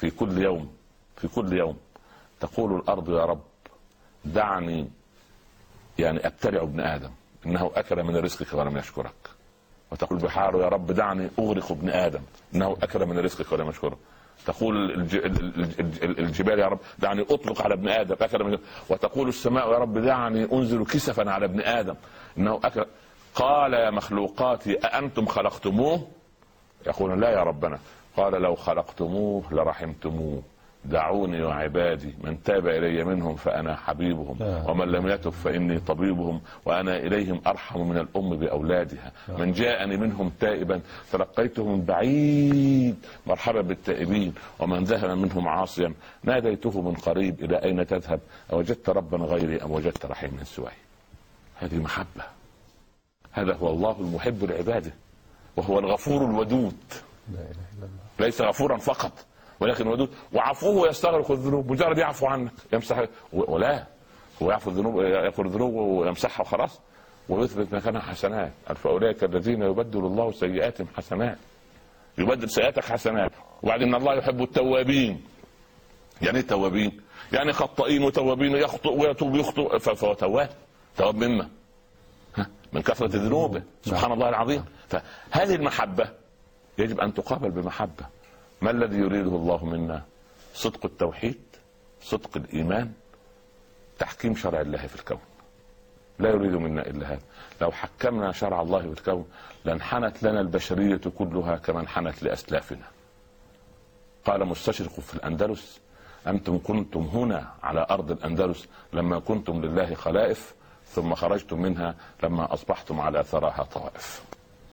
في كل يوم في كل يوم. تقول الأرض يا رب دعني يعني أبتلع ابن آدم إنه أكل من رزقك ولم يشكرك. وتقول البحار يا رب دعني أغرق ابن آدم إنه أكل من رزقك ولم يشكرك تقول الج... الجبال يا رب دعني أطلق على ابن آدم أكل من وتقول السماء يا رب دعني أنزل كسفا على ابن آدم إنه أكل. قال يا مخلوقاتي أأنتم خلقتموه؟ يقولون لا يا ربنا. قال لو خلقتموه لرحمتموه. دعوني وعبادي من تاب إلي منهم فأنا حبيبهم. آه. ومن لم يتب فإني طبيبهم وأنا إليهم أرحم من الأم بأولادها. آه. من جاءني منهم تائبا تلقيته من بعيد مرحبا بالتائبين. ومن ذهب منهم عاصيا ناديته من قريب إلى أين تذهب؟ أوجدت ربا غيري أم وجدت رحيما سواي. هذه محبة. هذا هو الله المحب لعباده وهو الغفور الودود. لا إله إلا الله. ليس غفورا فقط ولكن ودود. وعفوه يستغرق الذنوب. مجرد يعفو عنك يمسح ولا. هو يعفو الذنوب يغفر الذنوب ويمسحها وخلاص. ويثبت مكانها حسنات. فاولئك الذين يبدل الله سيئاتهم حسنات. يبدل سيئاتك حسنات. وبعدين الله يحب التوابين. يعني إيه التوابين؟ يعني خطائين وتوابين يخطئ ويتوب يخطئ. فهو تواب. تواب مما؟ من كثرة ذنوبه سبحان الله العظيم. فهذه المحبة يجب أن تقابل بمحبة. ما الذي يريده الله منا؟ صدق التوحيد صدق الإيمان تحكيم شرع الله في الكون. لا يريد منا إلا هذا. لو حكمنا شرع الله في الكون لانحنت لنا البشرية كلها كما انحنت لأسلافنا. قال مستشرق في الأندلس أنتم كنتم هنا على أرض الأندلس لما كنتم لله خلائف ثم خرجتم منها لما أصبحتم على ثراها طوائف